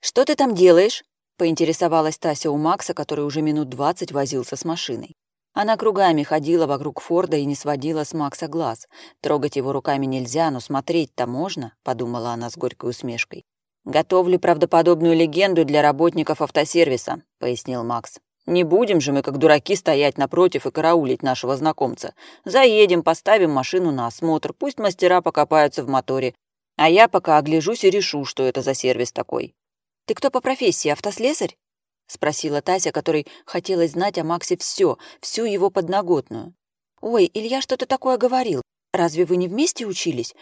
«Что ты там делаешь?» — поинтересовалась Тася у Макса, который уже минут двадцать возился с машиной. Она кругами ходила вокруг Форда и не сводила с Макса глаз. Трогать его руками нельзя, но смотреть-то можно, подумала она с горькой усмешкой. Готовлю правдоподобную легенду для работников автосервиса, пояснил Макс. Не будем же мы, как дураки, стоять напротив и караулить нашего знакомца. Заедем, поставим машину на осмотр, пусть мастера покопаются в моторе. А я пока огляжусь и решу, что это за сервис такой. Ты кто по профессии, автослесарь? Спросила Тася, которой хотелось знать о Максе все, всю его подноготную. Ой, Илья что-то такое говорил. Разве вы не вместе учились?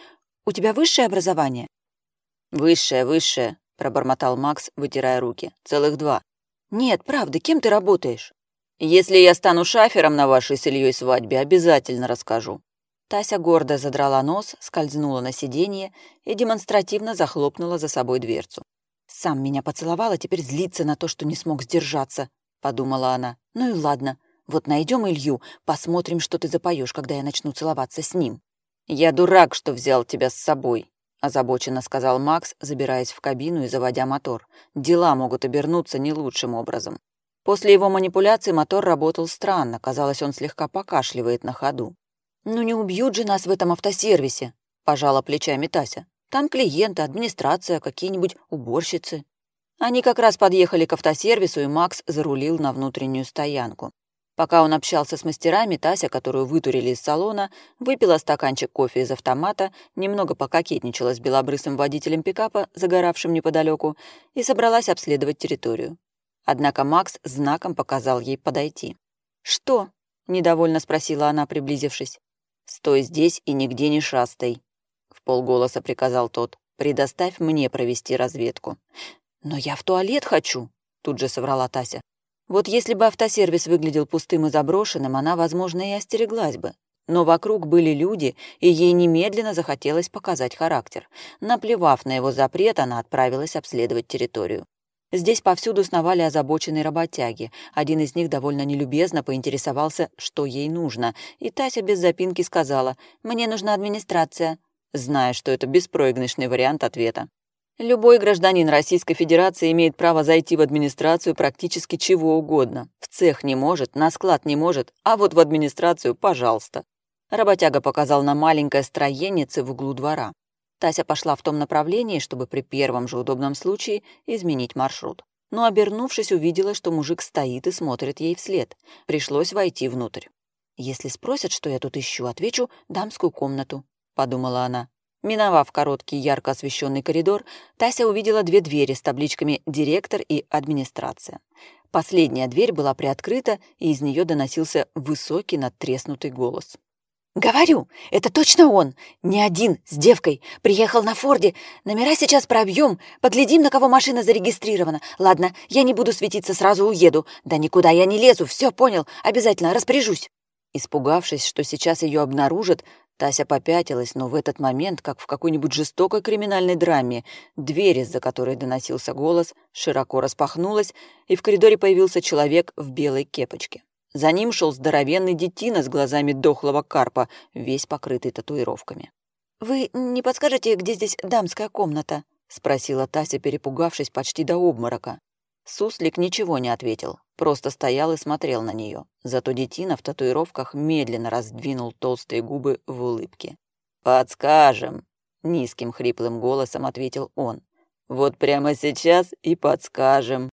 У тебя высшее образование? Высшее, высшее, пробормотал Макс, вытирая руки. Целых два. «Нет, правда, кем ты работаешь?» «Если я стану шафером на вашей с Ильей свадьбе, обязательно расскажу». Тася гордо задрала нос, скользнула на сиденье и демонстративно захлопнула за собой дверцу. «Сам меня поцеловал, а теперь злится на то, что не смог сдержаться», — подумала она. «Ну и ладно, вот найдем Илью, посмотрим, что ты запоешь, когда я начну целоваться с ним». «Я дурак, что взял тебя с собой», — озабоченно сказал Макс, забираясь в кабину и заводя мотор. «Дела могут обернуться не лучшим образом». После его манипуляций мотор работал странно, казалось, он слегка покашливает на ходу. «Ну не убьют же нас в этом автосервисе», — пожала плечами Тася. «Там клиенты, администрация, какие-нибудь уборщицы». Они как раз подъехали к автосервису, и Макс зарулил на внутреннюю стоянку. Пока он общался с мастерами, Тася, которую вытурили из салона, выпила стаканчик кофе из автомата, немного пококетничала с белобрысым водителем пикапа, загоравшим неподалеку, и собралась обследовать территорию. Однако Макс знаком показал ей подойти. «Что?» — недовольно спросила она, приблизившись. «Стой здесь и нигде не шастай», — полголоса приказал тот. «Предоставь мне провести разведку». «Но я в туалет хочу», — тут же соврала Тася. Вот если бы автосервис выглядел пустым и заброшенным, она, возможно, и остереглась бы. Но вокруг были люди, и ей немедленно захотелось показать характер. Наплевав на его запрет, она отправилась обследовать территорию. Здесь повсюду сновали озабоченные работяги. Один из них довольно нелюбезно поинтересовался, что ей нужно, и Тася без запинки сказала «Мне нужна администрация», зная, что это беспроигрышный вариант ответа. Любой гражданин Российской Федерации имеет право зайти в администрацию практически чего угодно. В цех не может, на склад не может, а вот в администрацию, пожалуйста. Работяга показал на маленькое строенице в углу двора. Тася пошла в том направлении, чтобы при первом же удобном случае изменить маршрут. Но, обернувшись, увидела, что мужик стоит и смотрит ей вслед. Пришлось войти внутрь. «Если спросят, что я тут ищу, отвечу «дамскую комнату», — подумала она. Миновав короткий ярко освещенный коридор, Тася увидела две двери с табличками «Директор» и «Администрация». Последняя дверь была приоткрыта, и из нее доносился высокий надтреснутый голос. «Говорю, это точно он! Не один, с девкой. Приехал на Форде. Номера сейчас пробьем. Поглядим, на кого машина зарегистрирована. Ладно, я не буду светиться, сразу уеду. Да никуда я не лезу, все понял. Обязательно распоряжусь». Испугавшись, что сейчас ее обнаружат, Тася попятилась, но в этот момент, как в какой-нибудь жестокой криминальной драме, дверь, из-за которой доносился голос, широко распахнулась, и в коридоре появился человек в белой кепочке. За ним шел здоровенный детина с глазами дохлого карпа, весь покрытый татуировками. «Вы не подскажете, где здесь дамская комната?» — спросила Тася, перепугавшись почти до обморока. Суслик ничего не ответил, просто стоял и смотрел на нее. Зато детина в татуировках медленно раздвинул толстые губы в улыбке. «Подскажем», — низким хриплым голосом ответил он. «Вот прямо сейчас и подскажем».